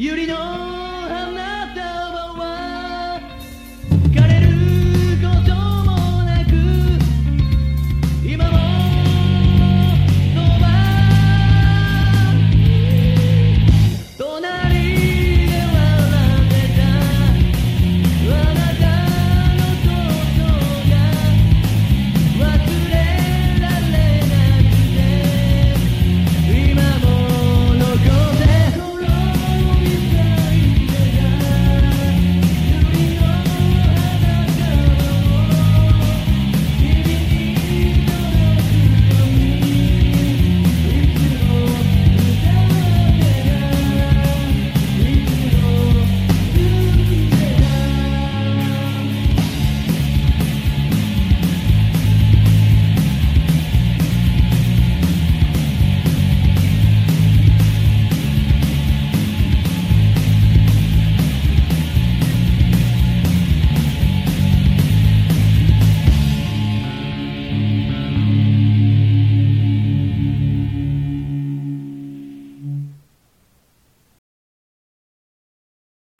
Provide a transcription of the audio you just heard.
百合の